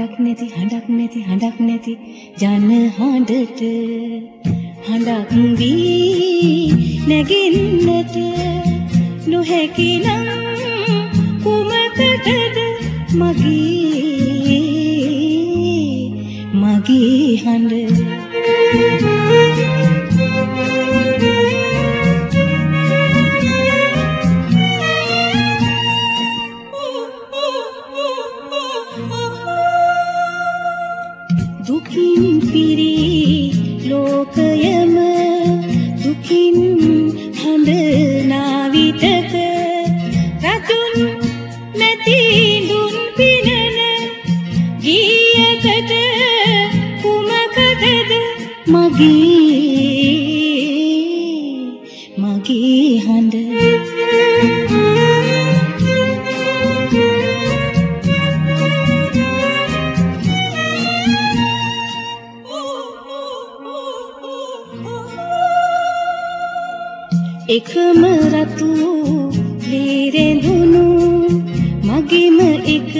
හඬක් නැති හඬක් නැති හඬක් නැති ජන හඬට. හඬක් වී නැගින්නට නොහැකි නම් කුමකටද මගේ මගේ හඬ? දුකින් පිරි ලෝකයම දුකින් හඬනා විටක රතුන් නැතිඳුන් පිනන ගීයකට කුමකටද මගේ එකම රතු ලීරෙඳුණු මගේම එක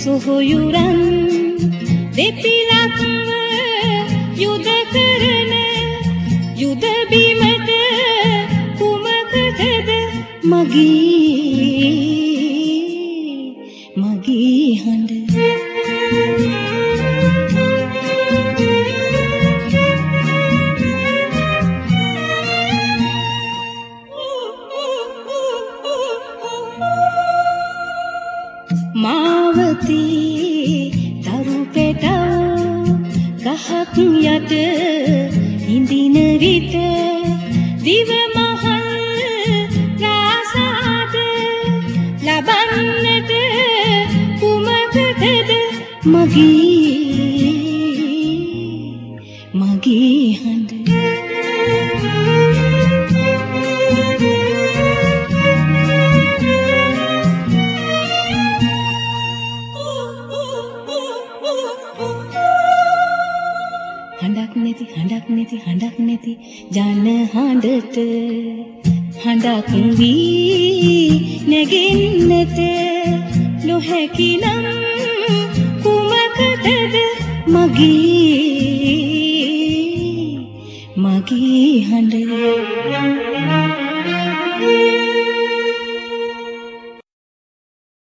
සොහොයුරන්. දෙපිලක්ව යුද කරන යුද බිමට කුමකටද මගේ? මගේ හඬ මාවතී තරු පෙටව් ගහක් යට හිඳින විට දිව මහල් රාසාද ලබන්නට කුමකටද මගේ හඬක් නැති හඬක් නැති හඬක් නැති ජන හඬට. හඬක් වී නැගෙන්නට. නොහැකි නම් කුමකටද මගේ මගේ හඬ?